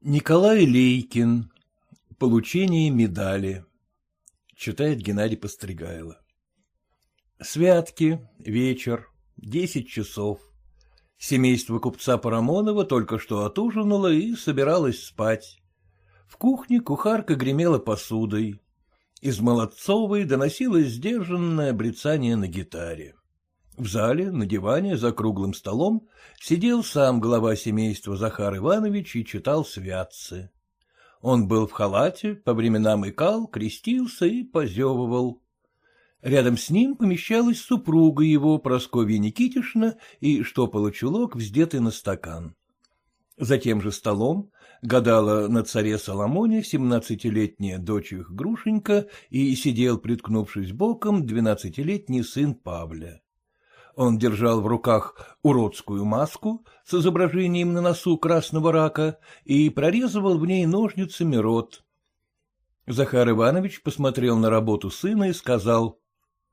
Николай Лейкин. Получение медали. Читает Геннадий Постригайло. Святки. Вечер. Десять часов. Семейство купца Парамонова только что отужинало и собиралось спать. В кухне кухарка гремела посудой. Из Молодцовой доносилось сдержанное брецание на гитаре. В зале, на диване, за круглым столом, сидел сам глава семейства Захар Иванович и читал святцы. Он был в халате, по временам икал, крестился и позевывал. Рядом с ним помещалась супруга его, Прасковья Никитишна, и штопала чулок, вздетый на стакан. За тем же столом гадала на царе Соломоне семнадцатилетняя дочь их Грушенька и сидел, приткнувшись боком, двенадцатилетний сын Павля. Он держал в руках уродскую маску с изображением на носу красного рака и прорезывал в ней ножницами рот. Захар Иванович посмотрел на работу сына и сказал.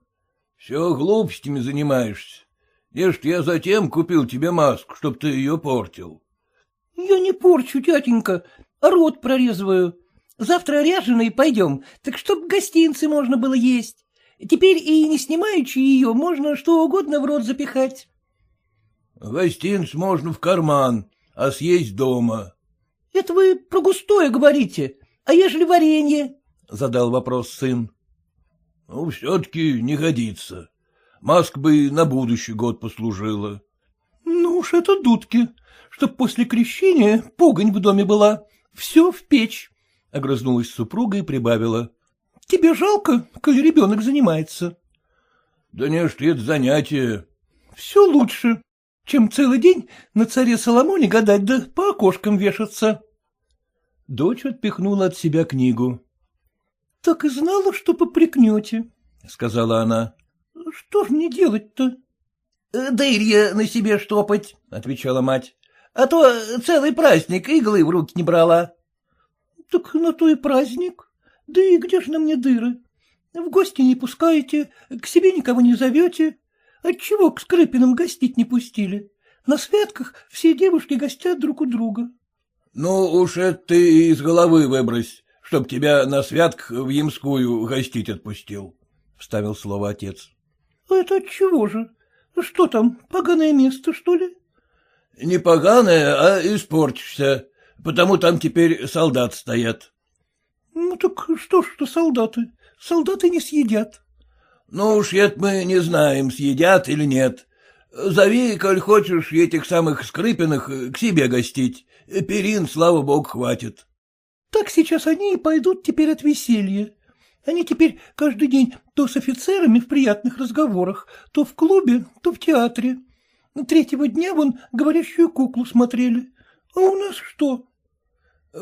— Все глупостями занимаешься. Ешь, я затем купил тебе маску, чтоб ты ее портил. — Я не порчу, тятенька, а рот прорезываю. Завтра ряженые пойдем, так чтоб гостинцы можно было есть. Теперь и не снимаючи ее, можно что угодно в рот запихать. — Гостинц можно в карман, а съесть дома. — Это вы про густое говорите. А ежели варенье? — задал вопрос сын. — Ну, все-таки не годится. Маск бы на будущий год послужила. — Ну уж это дудки, чтоб после крещения погонь в доме была. Все в печь, — огрызнулась супруга и прибавила. — Тебе жалко, коли ребенок занимается? — Да не, что это занятие. — Все лучше, чем целый день на царе Соломоне гадать да по окошкам вешаться. Дочь отпихнула от себя книгу. — Так и знала, что попрекнете, — сказала она. — Что ж мне делать-то? — Дырья на себе штопать, — отвечала мать. — А то целый праздник иглы в руки не брала. — Так на то и праздник. Да и где же на мне дыры? В гости не пускаете, к себе никого не зовете. Отчего к Скрыпиным гостить не пустили? На святках все девушки гостят друг у друга. — Ну уж это ты из головы выбрось, чтоб тебя на святках в Ямскую гостить отпустил, — вставил слово отец. — Это отчего же? Что там, поганое место, что ли? — Не поганое, а испортишься, потому там теперь солдат стоят. Ну так что ж что солдаты? Солдаты не съедят. Ну уж это мы не знаем, съедят или нет. Зови, коль хочешь, этих самых Скрипиных к себе гостить. Перин, слава богу, хватит. Так сейчас они и пойдут теперь от веселья. Они теперь каждый день то с офицерами в приятных разговорах, то в клубе, то в театре. Третьего дня вон говорящую куклу смотрели. А у нас что? —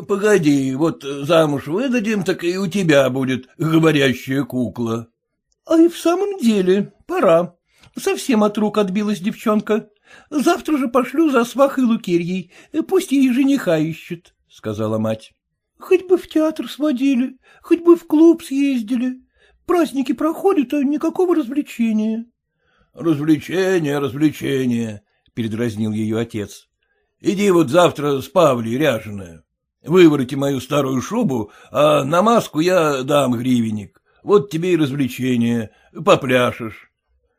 Погоди, вот замуж выдадим, так и у тебя будет говорящая кукла. — А и в самом деле, пора. Совсем от рук отбилась девчонка. Завтра же пошлю за свахой Лукерьей, пусть ей жениха ищет, — сказала мать. — Хоть бы в театр сводили, хоть бы в клуб съездили. Праздники проходят, а никакого развлечения. — Развлечение, развлечение, — передразнил ее отец. — Иди вот завтра с Павлей ряженая. Выворите мою старую шубу, а на маску я дам гривенник. Вот тебе и развлечение, попляшешь.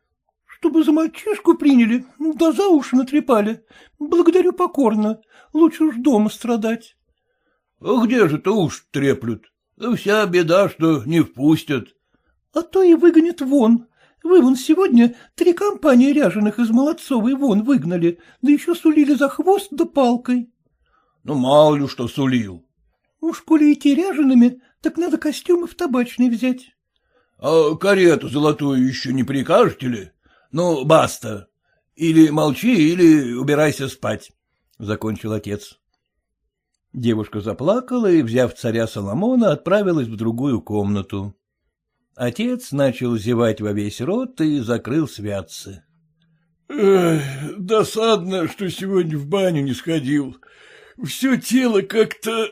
— Чтобы за мальчишку приняли, да за уши натрепали. Благодарю покорно, лучше уж дома страдать. — А где же-то уж треплют? Вся беда, что не впустят. — А то и выгонят вон. Вы вон сегодня три компании ряженых из Молодцовой вон выгнали, да еще сулили за хвост да палкой. Ну, мало ли что сулил. Уж коли идти ряжеными, так надо костюмы в табачный взять. — А карету золотую еще не прикажете ли? Ну, баста. Или молчи, или убирайся спать, — закончил отец. Девушка заплакала и, взяв царя Соломона, отправилась в другую комнату. Отец начал зевать во весь рот и закрыл святцы. — Досадно, что сегодня в баню не сходил все тело как-то...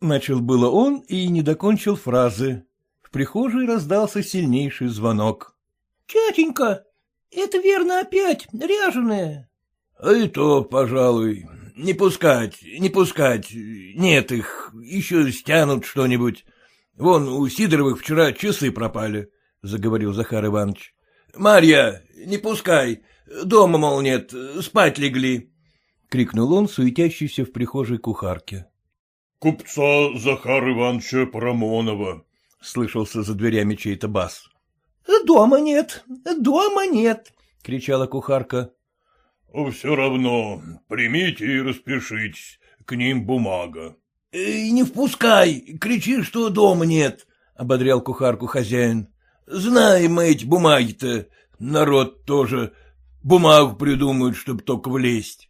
Начал было он и не докончил фразы. В прихожей раздался сильнейший звонок. — Тятенька, это верно опять, ряженая. — А и то, пожалуй. Не пускать, не пускать, нет их, еще стянут что-нибудь. Вон у Сидоровых вчера часы пропали, — заговорил Захар Иванович. — Марья, не пускай, дома, мол, нет, спать легли, — крикнул он, суетящийся в прихожей кухарке. — Купца Захара Ивановича Парамонова, — слышался за дверями чей-то бас. — Дома нет, дома нет, — кричала кухарка. — Все равно, примите и распишитесь, к ним бумага. — Не впускай, кричи, что дома нет, — ободрял кухарку хозяин. — Знаем мы эти бумаги-то, народ тоже бумагу придумают, чтобы только влезть. —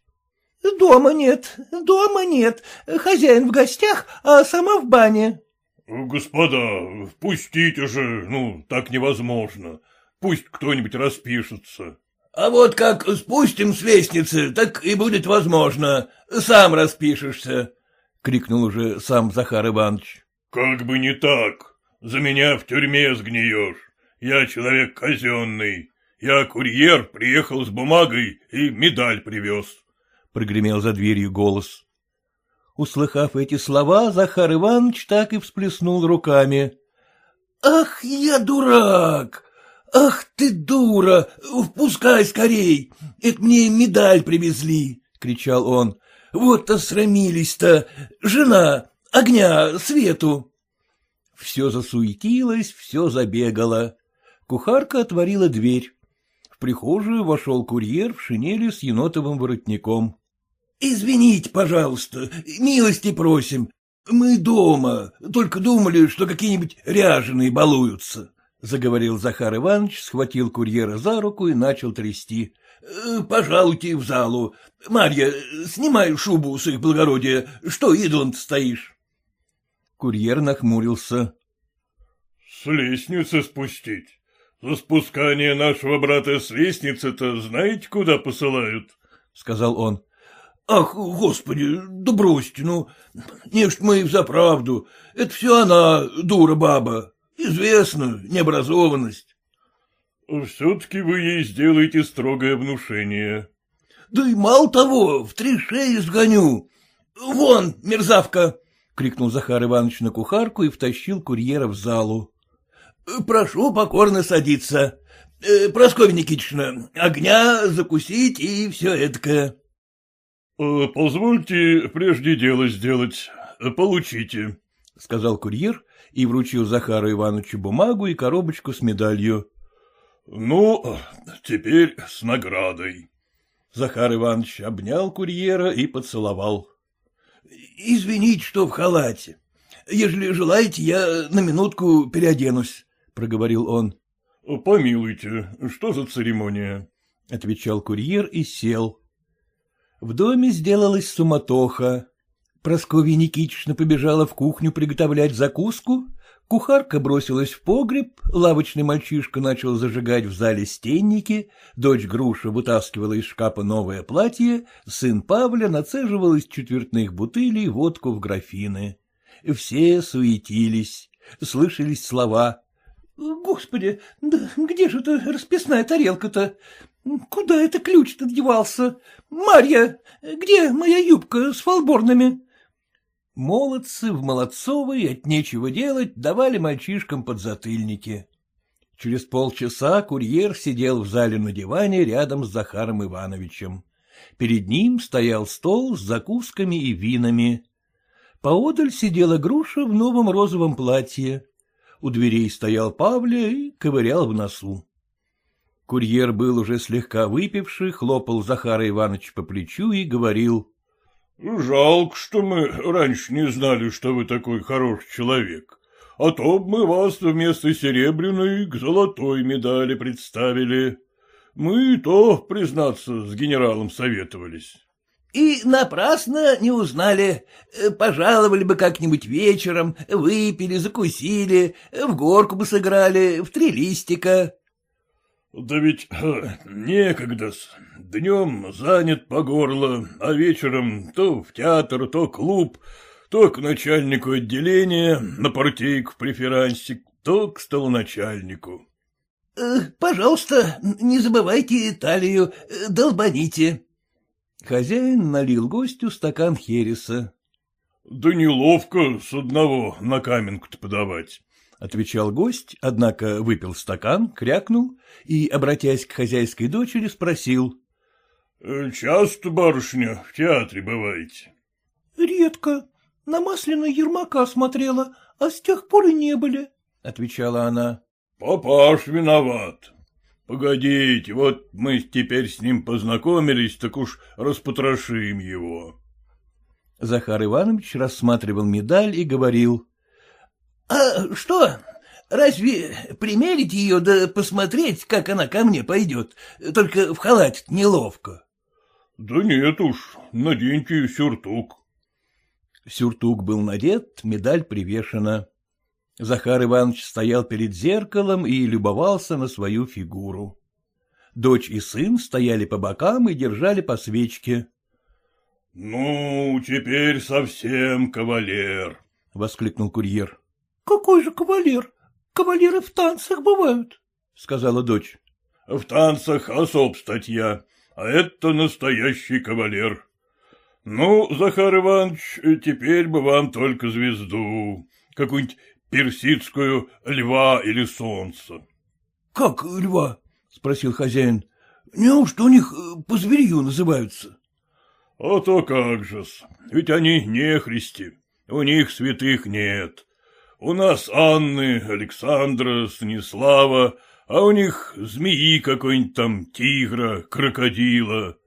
Дома нет, дома нет, хозяин в гостях, а сама в бане. — Господа, впустите же, ну, так невозможно, пусть кто-нибудь распишется. — А вот как спустим с лестницы, так и будет возможно, сам распишешься, — крикнул уже сам Захар Иванович. — Как бы не так. За меня в тюрьме сгниешь. Я человек казенный. Я курьер, приехал с бумагой и медаль привез. Прогремел за дверью голос. Услыхав эти слова, Захар Иванович так и всплеснул руками. — Ах, я дурак! Ах ты дура! Впускай скорей! Это мне медаль привезли! — кричал он. Вот осрамились-то! Жена! Огня! Свету! Все засуетилось, все забегало. Кухарка отворила дверь. В прихожую вошел курьер в шинели с енотовым воротником. — Извините, пожалуйста, милости просим. Мы дома, только думали, что какие-нибудь ряженые балуются, — заговорил Захар Иванович, схватил курьера за руку и начал трясти. Э, — Пожалуйте в залу. Марья, снимай шубу с их благородия. Что идолом стоишь? Курьер нахмурился. — С лестницы спустить? За спускание нашего брата с лестницы-то знаете, куда посылают? — сказал он. — Ах, господи, да бросьте, ну, не ж мы и взаправду. Это все она, дура баба. Известно, необразованность. Все-таки вы ей сделаете строгое внушение. — Да и мало того, в три шеи сгоню. Вон, мерзавка! — крикнул Захар Иванович на кухарку и втащил курьера в залу. — Прошу покорно садиться. Э, Прасковья Никитична, огня закусить и все эдакое. Э, — Позвольте прежде дело сделать. Получите, — сказал курьер и вручил Захару Ивановичу бумагу и коробочку с медалью. Ну, теперь с наградой. Захар Иванович обнял курьера и поцеловал. — Извините, что в халате. Ежели желаете, я на минутку переоденусь, — проговорил он. — Помилуйте, что за церемония? — отвечал курьер и сел. В доме сделалась суматоха. Прасковья Никитична побежала в кухню приготовлять закуску, Кухарка бросилась в погреб, лавочный мальчишка начал зажигать в зале стенники, дочь Груша вытаскивала из шкафа новое платье, сын Павля нацеживал из четвертных бутылей водку в графины. Все суетились, слышались слова. — Господи, да где же эта расписная тарелка-то? Куда это ключ-то девался? Марья, где моя юбка с фалборнами? Молодцы в Молодцовой от нечего делать давали мальчишкам подзатыльники. Через полчаса курьер сидел в зале на диване рядом с Захаром Ивановичем. Перед ним стоял стол с закусками и винами. Поодаль сидела груша в новом розовом платье. У дверей стоял Павля и ковырял в носу. Курьер был уже слегка выпивший, хлопал Захара Ивановича по плечу и говорил. Жалко, что мы раньше не знали, что вы такой хороший человек. А то б мы вас вместо серебряной к золотой медали представили. Мы то, признаться, с генералом советовались. — И напрасно не узнали. Пожаловали бы как-нибудь вечером, выпили, закусили, в горку бы сыграли, в три листика. Да ведь некогда-с. Днем занят по горло, а вечером то в театр, то клуб, то к начальнику отделения, на партийку в преферансик, то к столоначальнику. Э, — Пожалуйста, не забывайте талию, долбаните. Хозяин налил гостю стакан хереса. — Да неловко с одного на каменку-то подавать, — отвечал гость, однако выпил стакан, крякнул и, обратясь к хозяйской дочери, спросил. — Часто, барышня, в театре бываете? — Редко. На масляной Ермака смотрела, а с тех пор и не были, — отвечала она. — Папаш виноват. Погодите, вот мы теперь с ним познакомились, так уж распотрошим его. Захар Иванович рассматривал медаль и говорил. — А что, разве примерить ее да посмотреть, как она ко мне пойдет? Только в халате неловко. — Да нет уж, наденьте сюртук. Сюртук был надет, медаль привешена. Захар Иванович стоял перед зеркалом и любовался на свою фигуру. Дочь и сын стояли по бокам и держали по свечке. — Ну, теперь совсем кавалер, — воскликнул курьер. — Какой же кавалер? Кавалеры в танцах бывают, — сказала дочь. — В танцах особ статья, а это настоящий кавалер. Ну, Захар Иванович, теперь бы вам только звезду, какую-нибудь персидскую льва или солнце. — Как льва? — спросил хозяин. — Неужто у них э, по зверью называются? — А то как же-с, ведь они не христи, у них святых нет. У нас Анны, Александра, Станислава, а у них змеи какой-нибудь там, тигра, крокодила.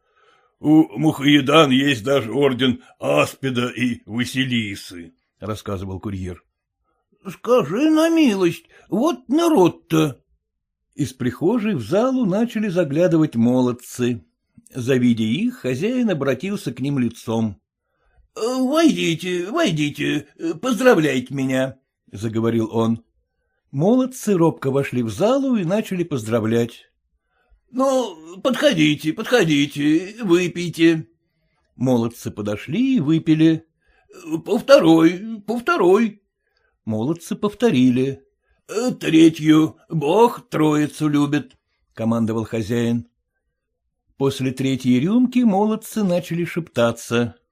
У Мухаедан есть даже орден Аспида и Василисы, — рассказывал курьер. — Скажи на милость, вот народ-то. Из прихожей в залу начали заглядывать молодцы. Завидя их, хозяин обратился к ним лицом. — Войдите, войдите, поздравляйте меня, — заговорил он. Молодцы робко вошли в залу и начали поздравлять. Ну, подходите, подходите, выпейте. Молодцы подошли и выпили. По второй, по второй. Молодцы повторили. Третью, Бог троицу любит, — командовал хозяин. После третьей рюмки молодцы начали шептаться. —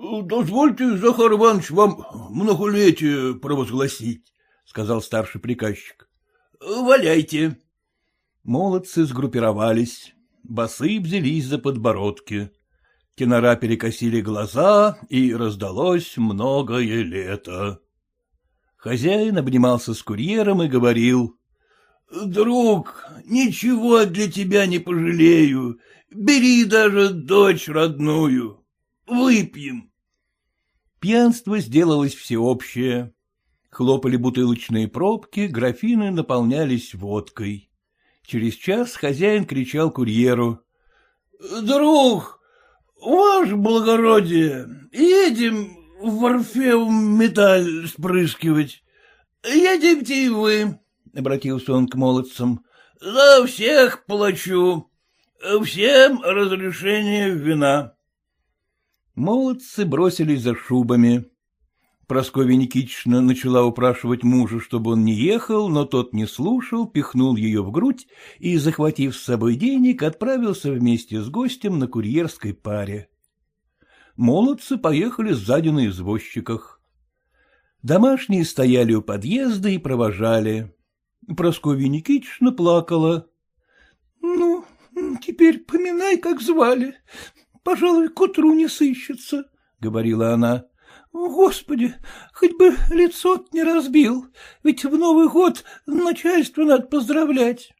Дозвольте, Захар Иванович, вам многолетие провозгласить, — сказал старший приказчик. — Валяйте. Молодцы сгруппировались, басы взялись за подбородки. Тенора перекосили глаза, и раздалось многое лето. Хозяин обнимался с курьером и говорил. — Друг, ничего для тебя не пожалею. Бери даже дочь родную. Выпьем. Пьянство сделалось всеобщее. Хлопали бутылочные пробки, графины наполнялись водкой. Через час хозяин кричал курьеру. — Друг, ваше благородие, едем в Орфеум медаль спрыскивать. Едемте и вы, — обратился он к молодцам. — За всех плачу. Всем разрешение вина. Молодцы бросились за шубами. Прасковья Никитична начала упрашивать мужа, чтобы он не ехал, но тот не слушал, пихнул ее в грудь и, захватив с собой денег, отправился вместе с гостем на курьерской паре. Молодцы поехали сзади на извозчиках. Домашние стояли у подъезда и провожали. Прасковья Никитична плакала. — Ну, теперь поминай, как звали. Пожалуй, к утру не сыщется, — говорила она. Господи, хоть бы лицо не разбил, ведь в Новый год начальство надо поздравлять.